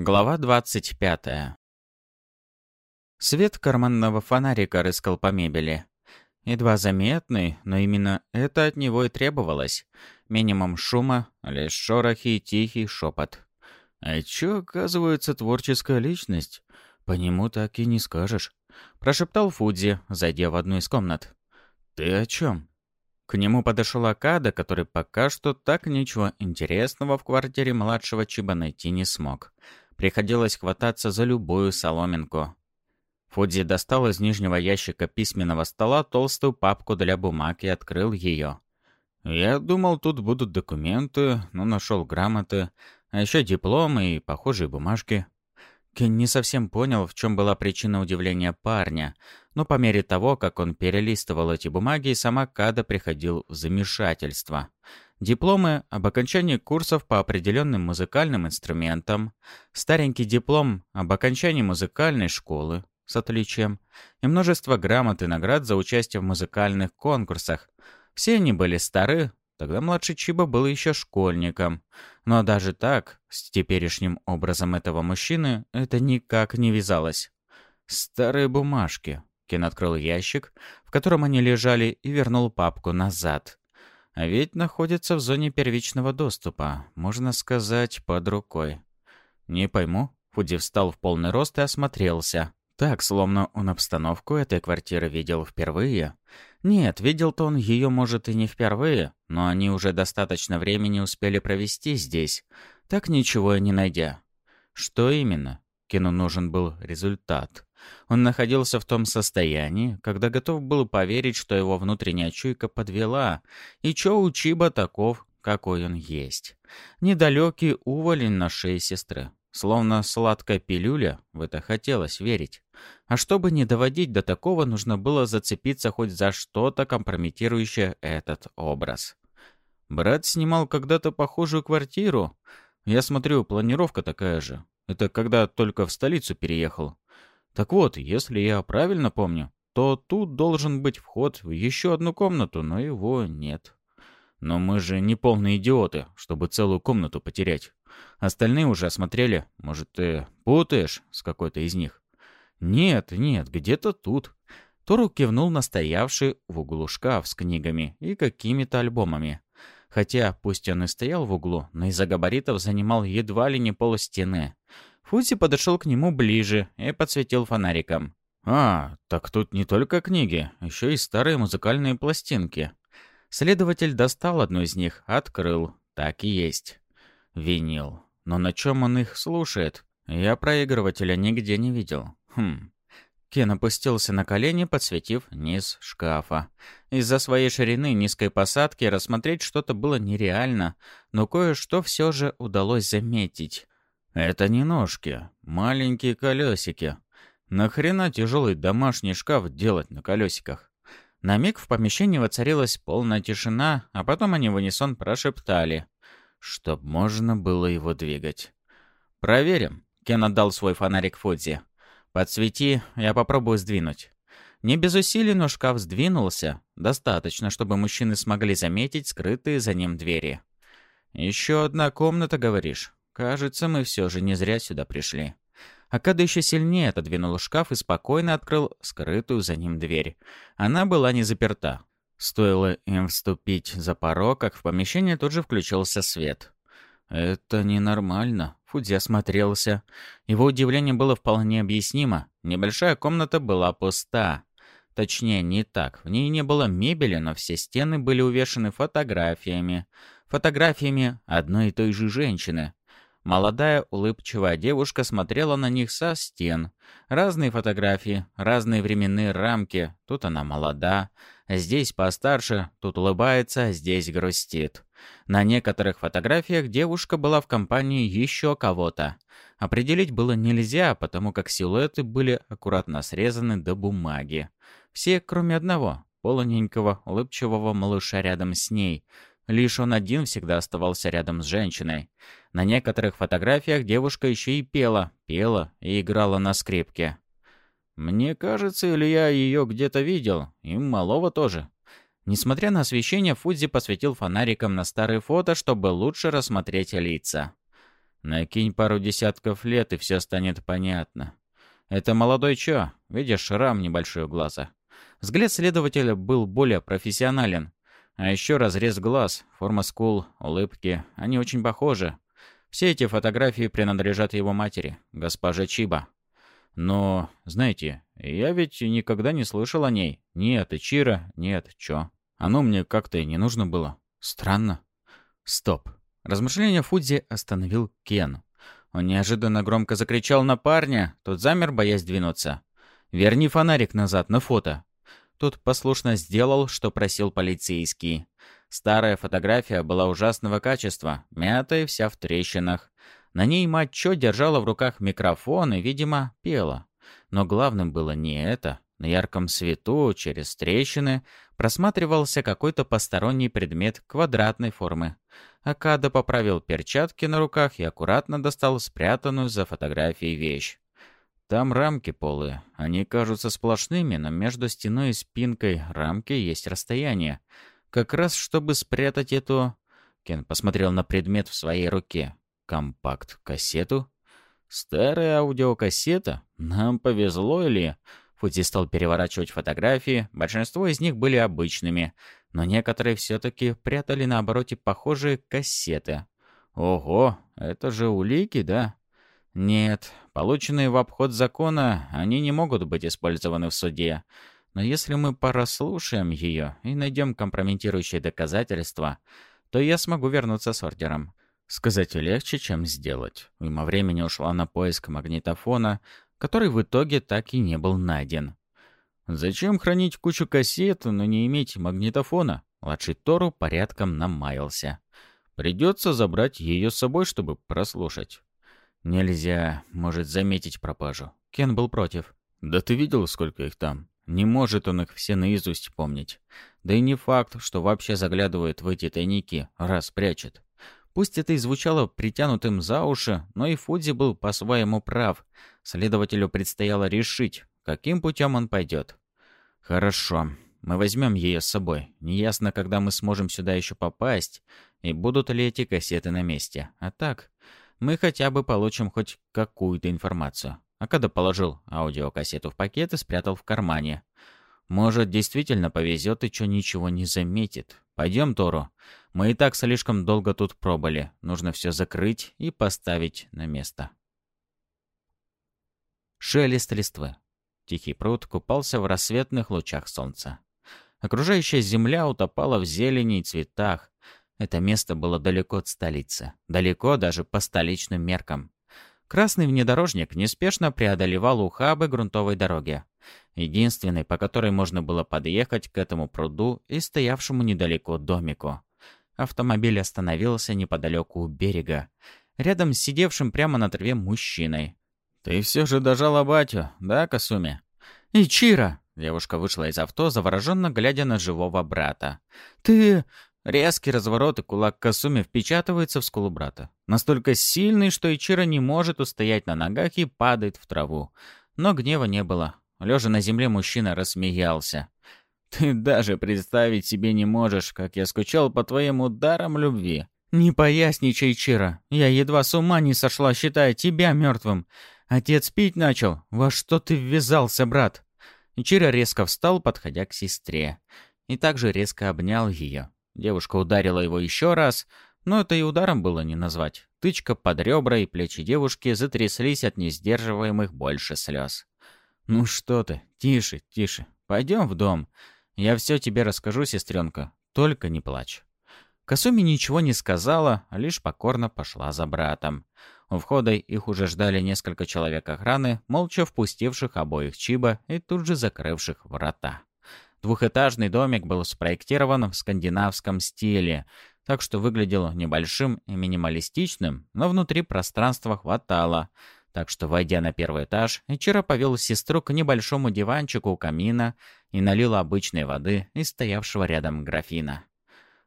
Глава 25. Свет карманного фонарика рыскал по мебели. Едва заметный, но именно это от него и требовалось. Минимум шума, лишь шорохи и тихий шепот. «А чё, оказывается, творческая личность? По нему так и не скажешь», — прошептал Фудзи, зайдя в одну из комнат. «Ты о чем? К нему подошел Акада, который пока что так ничего интересного в квартире младшего Чиба найти не смог. Приходилось хвататься за любую соломинку. Фудзи достал из нижнего ящика письменного стола толстую папку для бумаг и открыл ее. Я думал, тут будут документы, но нашел грамоты, а еще дипломы и похожие бумажки. Кен не совсем понял, в чем была причина удивления парня, но по мере того, как он перелистывал эти бумаги, сама Када приходил в замешательство. Дипломы об окончании курсов по определенным музыкальным инструментам, старенький диплом об окончании музыкальной школы с отличием и множество грамот и наград за участие в музыкальных конкурсах. Все они были стары, тогда младший Чиба был еще школьником. Но даже так, с теперешним образом этого мужчины, это никак не вязалось. Старые бумажки. Кен открыл ящик, в котором они лежали, и вернул папку назад. А ведь находится в зоне первичного доступа, можно сказать, под рукой. Не пойму. Фуди встал в полный рост и осмотрелся. Так, словно он обстановку этой квартиры видел впервые. Нет, видел-то он ее, может, и не впервые, но они уже достаточно времени успели провести здесь, так ничего и не найдя. Что именно? Кину нужен был результат. Он находился в том состоянии, когда готов был поверить, что его внутренняя чуйка подвела, и Чо Учиба таков, какой он есть. Недалекий уволень на шее сестры. Словно сладкая пилюля, в это хотелось верить. А чтобы не доводить до такого, нужно было зацепиться хоть за что-то, компрометирующее этот образ. Брат снимал когда-то похожую квартиру. Я смотрю, планировка такая же. Это когда только в столицу переехал. Так вот, если я правильно помню, то тут должен быть вход в еще одну комнату, но его нет. Но мы же не полные идиоты, чтобы целую комнату потерять. Остальные уже осмотрели. Может, ты путаешь с какой-то из них? Нет, нет, где-то тут. Тору кивнул на стоявший в углу шкаф с книгами и какими-то альбомами. Хотя, пусть он и стоял в углу, но из-за габаритов занимал едва ли не пол стены. Фузи подошел к нему ближе и подсветил фонариком. «А, так тут не только книги, еще и старые музыкальные пластинки». Следователь достал одну из них, открыл. Так и есть. Винил. Но на чем он их слушает? Я проигрывателя нигде не видел. Хм. Кен опустился на колени, подсветив низ шкафа. Из-за своей ширины низкой посадки рассмотреть что-то было нереально, но кое-что все же удалось заметить. Это не ножки, маленькие колесики. Нахрена тяжелый домашний шкаф делать на колесиках? На миг в помещении воцарилась полная тишина, а потом они в унисон прошептали, чтоб можно было его двигать. «Проверим», — Кен отдал свой фонарик Фудзи. «Подсвети, я попробую сдвинуть». Не без усилий, но шкаф сдвинулся. Достаточно, чтобы мужчины смогли заметить скрытые за ним двери. «Еще одна комната, говоришь?» Кажется, мы все же не зря сюда пришли. Акада еще сильнее отодвинул шкаф и спокойно открыл скрытую за ним дверь. Она была не заперта. Стоило им вступить за порог, как в помещение тут же включился свет. «Это ненормально», — Фудзи осмотрелся. Его удивление было вполне объяснимо. Небольшая комната была пуста. Точнее, не так. В ней не было мебели, но все стены были увешаны фотографиями. Фотографиями одной и той же женщины. Молодая улыбчивая девушка смотрела на них со стен. Разные фотографии, разные временные рамки. Тут она молода, здесь постарше, тут улыбается, здесь грустит. На некоторых фотографиях девушка была в компании еще кого-то. Определить было нельзя, потому как силуэты были аккуратно срезаны до бумаги. Все, кроме одного, полоненького, улыбчивого малыша рядом с ней, Лишь он один всегда оставался рядом с женщиной. На некоторых фотографиях девушка еще и пела, пела и играла на скрипке. Мне кажется, или я ее где-то видел, и малого тоже. Несмотря на освещение, Фудзи посветил фонариком на старые фото, чтобы лучше рассмотреть лица. Накинь пару десятков лет, и все станет понятно. Это молодой чё? Видишь, шрам небольшой у глаза. Взгляд следователя был более профессионален. А еще разрез глаз, форма скул, улыбки. Они очень похожи. Все эти фотографии принадлежат его матери, госпоже Чиба. Но, знаете, я ведь никогда не слышал о ней. Нет, Ичира, нет, чё. Оно мне как-то и не нужно было. Странно. Стоп. Размышления Фудзи остановил Кен. Он неожиданно громко закричал на парня. Тот замер, боясь двинуться. «Верни фонарик назад на фото». Тот послушно сделал, что просил полицейский. Старая фотография была ужасного качества, мятая вся в трещинах. На ней мать Чо держала в руках микрофон и, видимо, пела. Но главным было не это. На ярком свету, через трещины, просматривался какой-то посторонний предмет квадратной формы. Акада поправил перчатки на руках и аккуратно достал спрятанную за фотографией вещь. Там рамки полые. Они кажутся сплошными, но между стеной и спинкой рамки есть расстояние. Как раз чтобы спрятать эту... Кен посмотрел на предмет в своей руке. Компакт-кассету? Старая аудиокассета? Нам повезло или... Фудзи стал переворачивать фотографии, большинство из них были обычными, но некоторые все-таки прятали на обороте похожие кассеты. Ого, это же улики, да? Нет, полученные в обход закона, они не могут быть использованы в суде. Но если мы пораслушаем ее и найдем компрометирующие доказательства, то я смогу вернуться с ордером. Сказать легче, чем сделать. Мимо времени ушла на поиск магнитофона, который в итоге так и не был найден. Зачем хранить кучу кассет, но не иметь магнитофона? Младший Тору порядком намаялся. Придется забрать ее с собой, чтобы прослушать. Нельзя, может, заметить пропажу. Кен был против. Да ты видел, сколько их там? Не может он их все наизусть помнить. Да и не факт, что вообще заглядывает в эти тайники, раз прячет. Пусть это и звучало притянутым за уши, но и Фудзи был по-своему прав. Следователю предстояло решить, каким путем он пойдет. «Хорошо, мы возьмем ее с собой. Неясно, когда мы сможем сюда еще попасть, и будут ли эти кассеты на месте. А так, мы хотя бы получим хоть какую-то информацию». А когда положил аудиокассету в пакет и спрятал в кармане. Может, действительно повезет и что ничего не заметит. Пойдем, Тору. Мы и так слишком долго тут пробыли. Нужно все закрыть и поставить на место. Шелест листвы. Тихий пруд купался в рассветных лучах солнца. Окружающая земля утопала в зелени и цветах. Это место было далеко от столицы. Далеко даже по столичным меркам. Красный внедорожник неспешно преодолевал ухабы грунтовой дороги единственной, по которой можно было подъехать к этому пруду и стоявшему недалеко домику. Автомобиль остановился неподалеку у берега, рядом с сидевшим прямо на траве мужчиной. «Ты все же дожала батю, да, Касуми?» «Ичиро!» — девушка вышла из авто, завороженно глядя на живого брата. «Ты...» Резкий разворот и кулак Касуми впечатывается в скулу брата. Настолько сильный, что Ичиро не может устоять на ногах и падает в траву. Но гнева не было. Лежа на земле, мужчина рассмеялся. «Ты даже представить себе не можешь, как я скучал по твоим ударам любви». «Не поясничай, Чира. Я едва с ума не сошла, считая тебя мертвым. Отец пить начал. Во что ты ввязался, брат?» Чира резко встал, подходя к сестре. И также резко обнял ее. Девушка ударила его еще раз, но это и ударом было не назвать. Тычка под ребра и плечи девушки затряслись от несдерживаемых больше слез. «Ну что ты? Тише, тише. Пойдем в дом. Я все тебе расскажу, сестренка. Только не плачь». Касуми ничего не сказала, лишь покорно пошла за братом. У входа их уже ждали несколько человек охраны, молча впустивших обоих Чиба и тут же закрывших врата. Двухэтажный домик был спроектирован в скандинавском стиле, так что выглядел небольшим и минималистичным, но внутри пространства хватало — так что, войдя на первый этаж, Ичиро повел сестру к небольшому диванчику у камина и налил обычной воды из стоявшего рядом графина.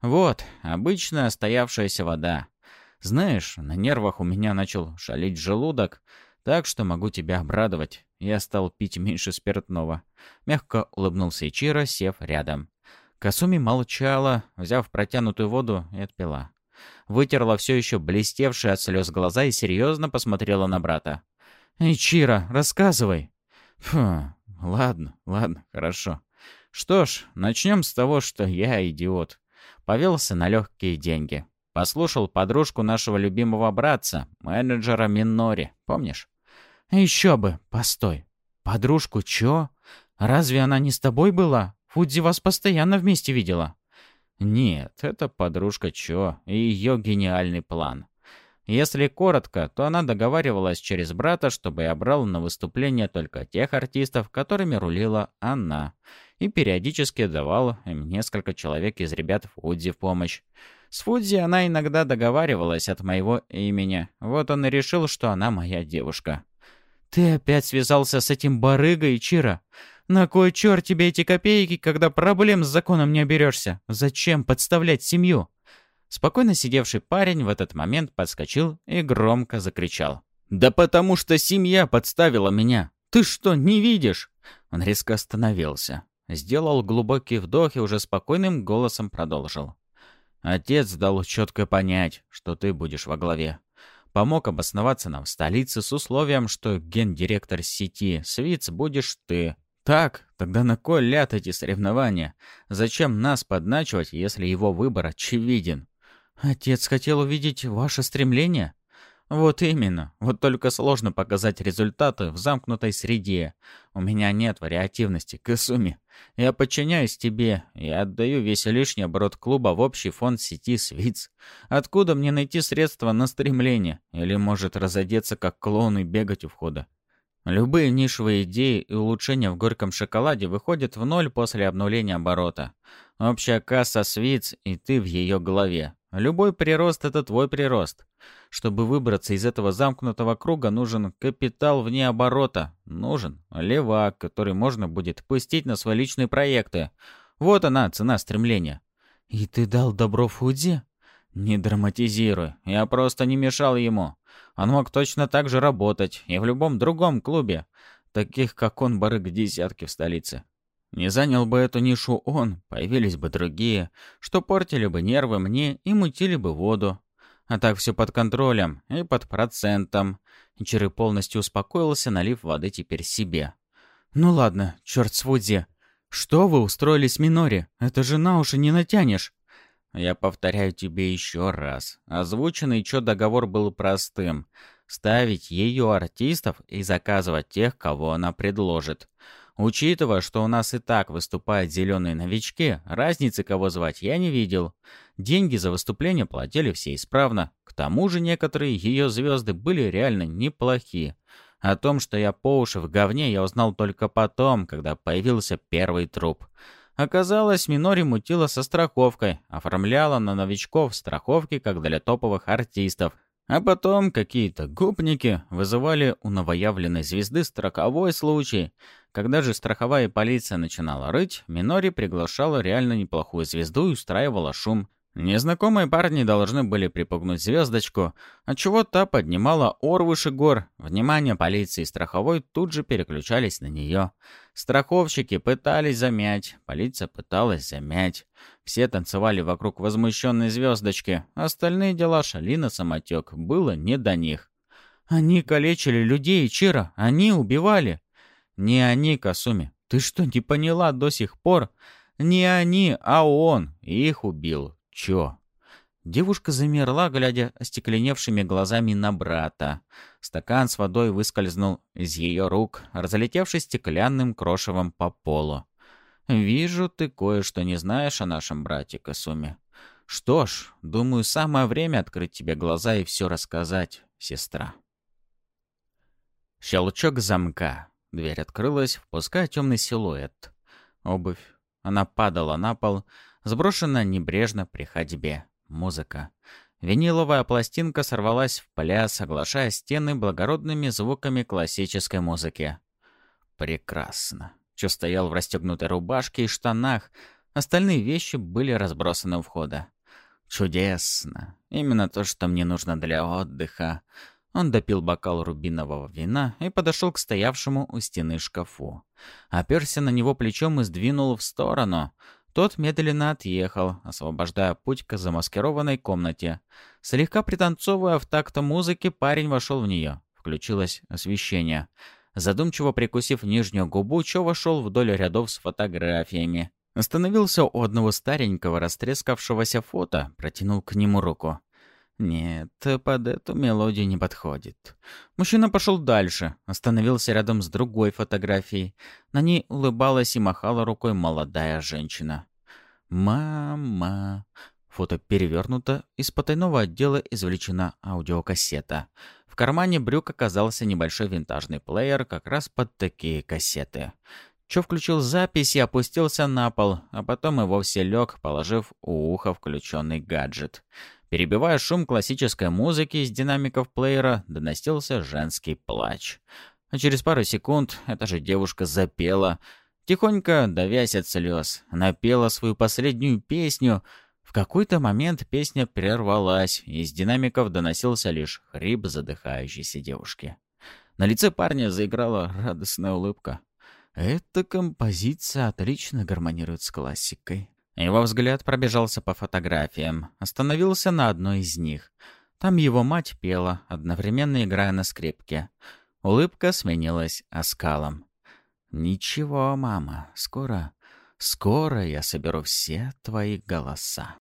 «Вот, обычная стоявшаяся вода. Знаешь, на нервах у меня начал шалить желудок, так что могу тебя обрадовать. Я стал пить меньше спиртного». Мягко улыбнулся Ичиро, сев рядом. Касуми молчала, взяв протянутую воду и отпила. вытерла все еще блестевшие от слез глаза и серьезно посмотрела на брата. «Ичиро, рассказывай!» «Фу, ладно, ладно, хорошо. Что ж, начнем с того, что я идиот. Повелся на легкие деньги. Послушал подружку нашего любимого братца, менеджера Минори, помнишь? Еще бы, постой. Подружку чё? Разве она не с тобой была? Фудзи вас постоянно вместе видела. Нет, это подружка Чо и ее гениальный план. Если коротко, то она договаривалась через брата, чтобы я брал на выступление только тех артистов, которыми рулила она, и периодически давал им несколько человек из ребят Фудзи в помощь. С Фудзи она иногда договаривалась от моего имени. Вот он и решил, что она моя девушка. «Ты опять связался с этим барыгой, Чира? На кой черт тебе эти копейки, когда проблем с законом не оберешься? Зачем подставлять семью?» Спокойно сидевший парень в этот момент подскочил и громко закричал. «Да потому что семья подставила меня! Ты что, не видишь?» Он резко остановился. Сделал глубокий вдох и уже спокойным голосом продолжил. Отец дал четко понять, что ты будешь во главе. Помог обосноваться нам в столице с условием, что гендиректор сети Свиц будешь ты. Так, тогда на кой ляд эти соревнования? Зачем нас подначивать, если его выбор очевиден? Отец хотел увидеть ваше стремление? «Вот именно. Вот только сложно показать результаты в замкнутой среде. У меня нет вариативности, Касуми. Я подчиняюсь тебе и отдаю весь лишний оборот клуба в общий фонд сети Свиц. Откуда мне найти средства на стремление? Или может разодеться как клоун и бегать у входа? Любые нишевые идеи и улучшения в горьком шоколаде выходят в ноль после обнуления оборота. Общая касса Свиц, и ты в ее голове. Любой прирост — это твой прирост. Чтобы выбраться из этого замкнутого круга, нужен капитал вне оборота. Нужен левак, который можно будет пустить на свои личные проекты. Вот она, цена стремления. И ты дал добро Фудзи? Не драматизируй. Я просто не мешал ему. Он мог точно так же работать. И в любом другом клубе. Таких, как он, барыг десятки в столице. Не занял бы эту нишу он, появились бы другие, что портили бы нервы мне и мутили бы воду. А так все под контролем и под процентом. Чиры полностью успокоился, налив воды теперь себе. «Ну ладно, черт с Вудзи. Что вы устроили с Минори? Это же на уши не натянешь». «Я повторяю тебе еще раз. Озвученный чё договор был простым. Ставить ее артистов и заказывать тех, кого она предложит. Учитывая, что у нас и так выступают зеленые новички, разницы кого звать я не видел. Деньги за выступление платили все исправно. К тому же некоторые ее звезды были реально неплохие. О том, что я по уши в говне, я узнал только потом, когда появился первый труп. Оказалось, Минори мутила со страховкой, оформляла на новичков страховки, как для топовых артистов – а потом какие-то гопники вызывали у новоявленной звезды страховой случай. Когда же страховая полиция начинала рыть, Минори приглашала реально неплохую звезду и устраивала шум. Незнакомые парни должны были припугнуть звездочку, отчего та поднимала ор выше гор. Внимание полиции и страховой тут же переключались на нее. Страховщики пытались замять, полиция пыталась замять. Все танцевали вокруг возмущенной звездочки, остальные дела шали на самотек, было не до них. «Они калечили людей, Чира, они убивали!» «Не они, Касуми, ты что, не поняла до сих пор?» «Не они, а он их убил, чё?» Девушка замерла, глядя остекленевшими глазами на брата. Стакан с водой выскользнул из ее рук, разлетевшись стеклянным крошевом по полу. «Вижу, ты кое-что не знаешь о нашем брате Касуме. Что ж, думаю, самое время открыть тебе глаза и все рассказать, сестра». Щелчок замка. Дверь открылась, впуская темный силуэт. Обувь. Она падала на пол, сброшена небрежно при ходьбе. Музыка. Виниловая пластинка сорвалась в пляс, оглашая стены благородными звуками классической музыки. Прекрасно. Чё стоял в расстегнутой рубашке и штанах. Остальные вещи были разбросаны у входа. Чудесно. Именно то, что мне нужно для отдыха. Он допил бокал рубинового вина и подошел к стоявшему у стены шкафу. Оперся на него плечом и сдвинул в сторону. Тот медленно отъехал, освобождая путь к замаскированной комнате. Слегка пританцовывая в такт музыки, парень вошел в нее. Включилось освещение. Задумчиво прикусив нижнюю губу, Чо вошел вдоль рядов с фотографиями. Остановился у одного старенького растрескавшегося фото, протянул к нему руку. Нет, под эту мелодию не подходит. Мужчина пошел дальше, остановился рядом с другой фотографией. На ней улыбалась и махала рукой молодая женщина. «Мама!» Фото перевернуто, из потайного отдела извлечена аудиокассета. В кармане брюк оказался небольшой винтажный плеер как раз под такие кассеты. Чо включил запись и опустился на пол, а потом и вовсе лег, положив у уха включенный гаджет. Перебивая шум классической музыки из динамиков плеера, доносился женский плач. А через пару секунд эта же девушка запела. Тихонько, давясь от слез, она пела свою последнюю песню. В какой-то момент песня прервалась, и из динамиков доносился лишь хрип задыхающейся девушки. На лице парня заиграла радостная улыбка. Эта композиция отлично гармонирует с классикой. Его взгляд пробежался по фотографиям, остановился на одной из них. Там его мать пела, одновременно играя на скрипке. Улыбка сменилась оскалом. «Ничего, мама, скоро, скоро я соберу все твои голоса».